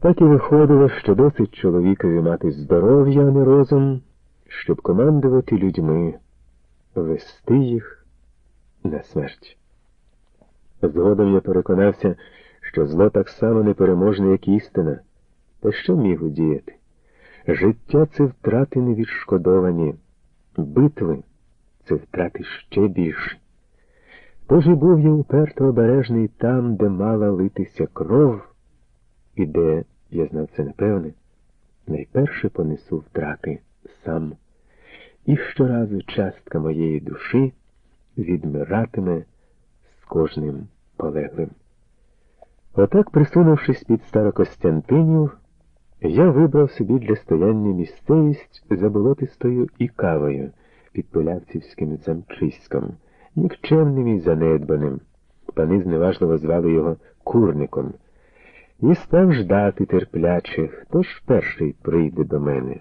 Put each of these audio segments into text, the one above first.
Так і виходило, що досить чоловікові мати здоров'я, а не розум, щоб командувати людьми, вести їх на смерть. Згодом я переконався, що зло так само непереможне, як істина. Та що міг удіяти? Життя це втрати невідшкодовані, битви це втрати ще більше. Тож і був я уперто обережний там, де мала литися кров, і де, я знав це напевне, найперше понесу втрати сам. І щоразу частка моєї душі відмиратиме з кожним полеглим. Отак, присунувшись під Старокостянтинів, я вибрав собі для стояння місцевість за болотистою і кавою під Полявцівським замчиськом, нікчемним і занедбаним. Пани зневажливо звали його курником, і став ждати терпляче, хто ж перший прийде до мене.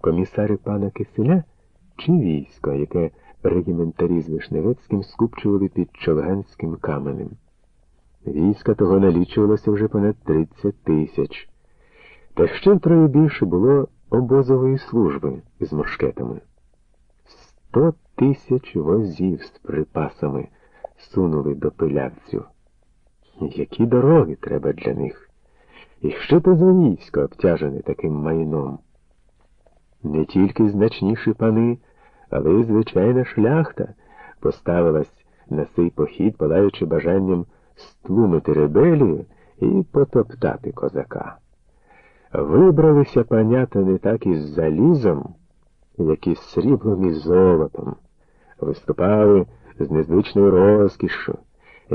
Комісари пана Киселя чи військо, яке регіментарі з Вишневецьким скупчували під Човганським каменем. Війська того налічувалося вже понад 30 тисяч. Та ще втроє більше було обозової служби з мушкетами. Сто тисяч возів з припасами сунули до пилявців. Які дороги треба для них? І що то за військо обтяжене таким майном? Не тільки значніші пани, але й звичайна шляхта поставилась на цей похід, палаючи бажанням стлумити ребелію і потоптати козака. Вибралися панята не так із залізом, як із сріблом і золотом, виступали з незвичною розкішшю,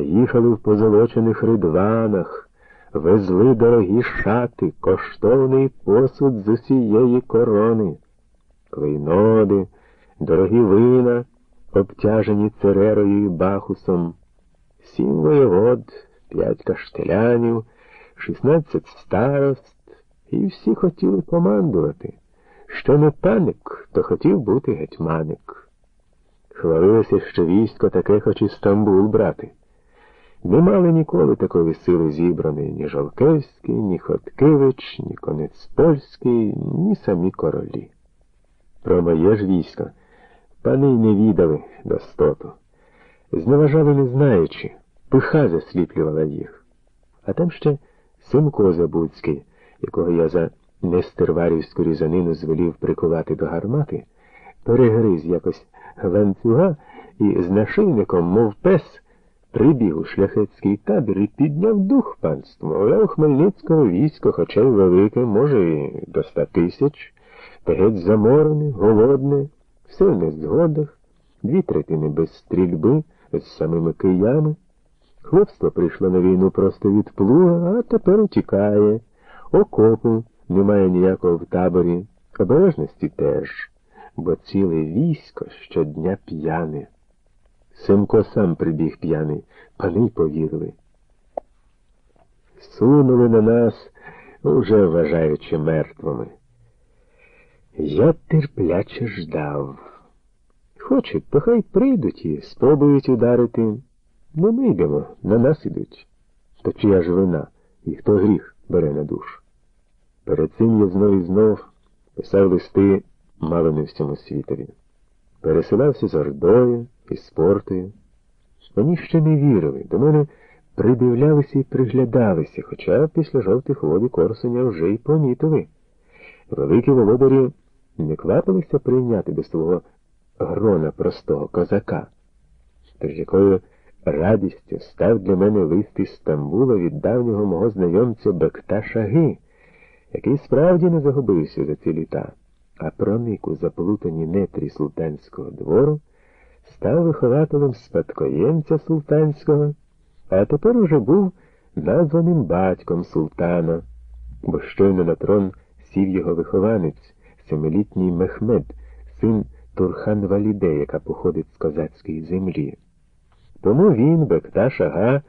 їхали в позолочених ридванах, везли дорогі шати, коштовний посуд з усієї корони, клейноди, дорогі вина, обтяжені церерою і бахусом, сім воєвод, п'ять каштелянів, шістнадцять старост, і всі хотіли командувати. Що не паник, то хотів бути гетьманик. Хвалилося, що військо таке хоч і Стамбул брати. Не мали ніколи такої сили зібраної ні Жолкевський, ні Хоткевич, ні Конець Польський, ні самі королі. Про моє ж військо пани й не відали достоту. Зневажали не знаючи, пиха засліплювала їх. А там ще Симко Забудський, якого я за нестерварівську різанину звелів прикувати до гармати, перегриз якось ланцюга і з нашийником, мов пес, прибіг у шляхетський табір і підняв дух панству. Мовляв, Хмельницького військо, хоча й велике, може, і до ста тисяч, та геть заморене, голодне, все в незгодах, дві третини без стрільби, з самими киями. Хлопство прийшло на війну просто від плуга, а тепер утікає. Окопу немає ніякого в таборі, обережності теж, бо ціле військо щодня п'яне. Симко сам прибіг п'яний, пани повірили. Сунули на нас, уже вважаючи мертвими. Я терпляче ждав. Хочуть, то хай прийдуть і спробують ударити. Не ми йдемо, на нас ідуть. То чия ж вина, і хто гріх бере на душу? Перед цим я знов і знов писав листи мало не всьому світові. Пересилався з Ордою і спортою. Мені ще не вірили, до мене придивлялися і приглядалися, хоча після жовтих води Корсуня вже й помітили. Великі володарі не квапилися прийняти до свого грона простого козака, тож якою радістю став для мене лист із Стамбула від давнього мого знайомця Бекта Шаги, який справді не загубився за ці літа, а проник у заплутані нетрі султанського двору, став вихователем спадкоємця султанського, а тепер уже був названим батьком султана, бо щойно на трон сів його вихованець, семилітній Мехмед, син Турхан Валіде, яка походить з козацької землі. Тому він, Бекта Шага,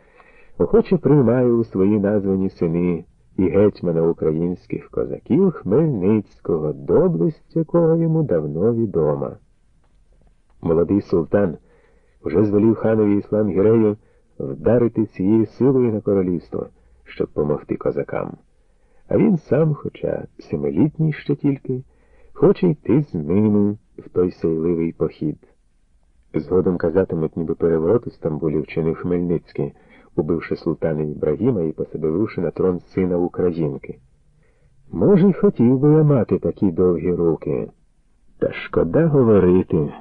охоче приймає у свої названі сини і гетьмана українських козаків Хмельницького, доблесть якого йому давно відома. Молодий султан вже звелів ханові Іслам Гірею вдарити цією силою на королівство, щоб помогти козакам. а він сам, хоча семилітній ще тільки, хоче йти з ними в той сейливий похід. Згодом казатимуть, ніби переворот у Стамбулі вчинив Хмельницький, убивши султана Ібрагіма і посадивши на трон сина Українки. Може, й хотів би я мати такі довгі руки, та шкода говорити.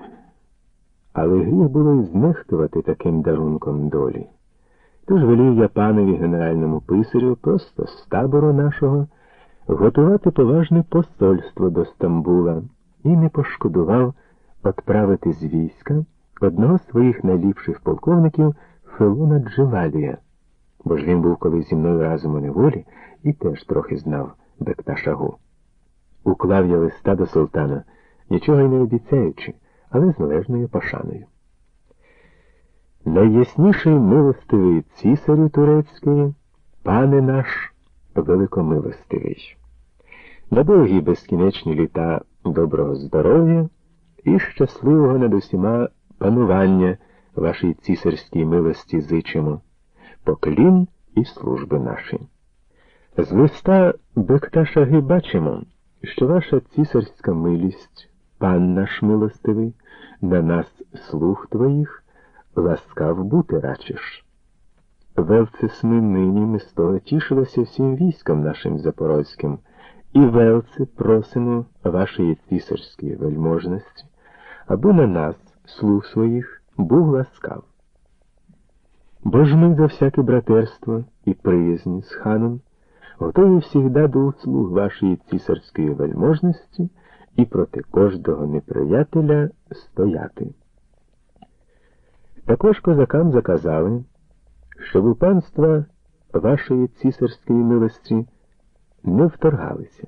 Але гріх було й знехтувати таким дарунком долі. Тож велів я панові генеральному писарю просто з табору нашого готувати поважне посольство до Стамбула і не пошкодував відправити з війська одного з своїх найліпших полковників Фелуна Джевалія, бо ж він був колись зі мною разом у неволі і теж трохи знав Бекташагу. Уклав я листа до султана, нічого й не обіцяючи, але з належною пошаною. Найясніший милостивий цісарю турецький, пане наш великомилостивий, на довгі безкінечні літа доброго здоров'я і щасливого над усіма панування вашій цісарській милості зичимо, поклін і служби наші. З листа Бекташаги бачимо, що ваша цісарська милість, пан наш милостивий, на нас слух твоїх ласкав бути рачиш. Велцесми нині ми з того тішилися всім військом нашим запорозьким, і велце просимо вашої цісарської вельможності, аби на нас, слух своїх, був ласкав. Бо ж ми за всяке братерство і приязні з ханом готові всігда до услуг вашої цісарської вельможності і проти кожного неприятеля стояти. Також козакам заказали, щоб у панства вашої цісарської милості не вторгалися.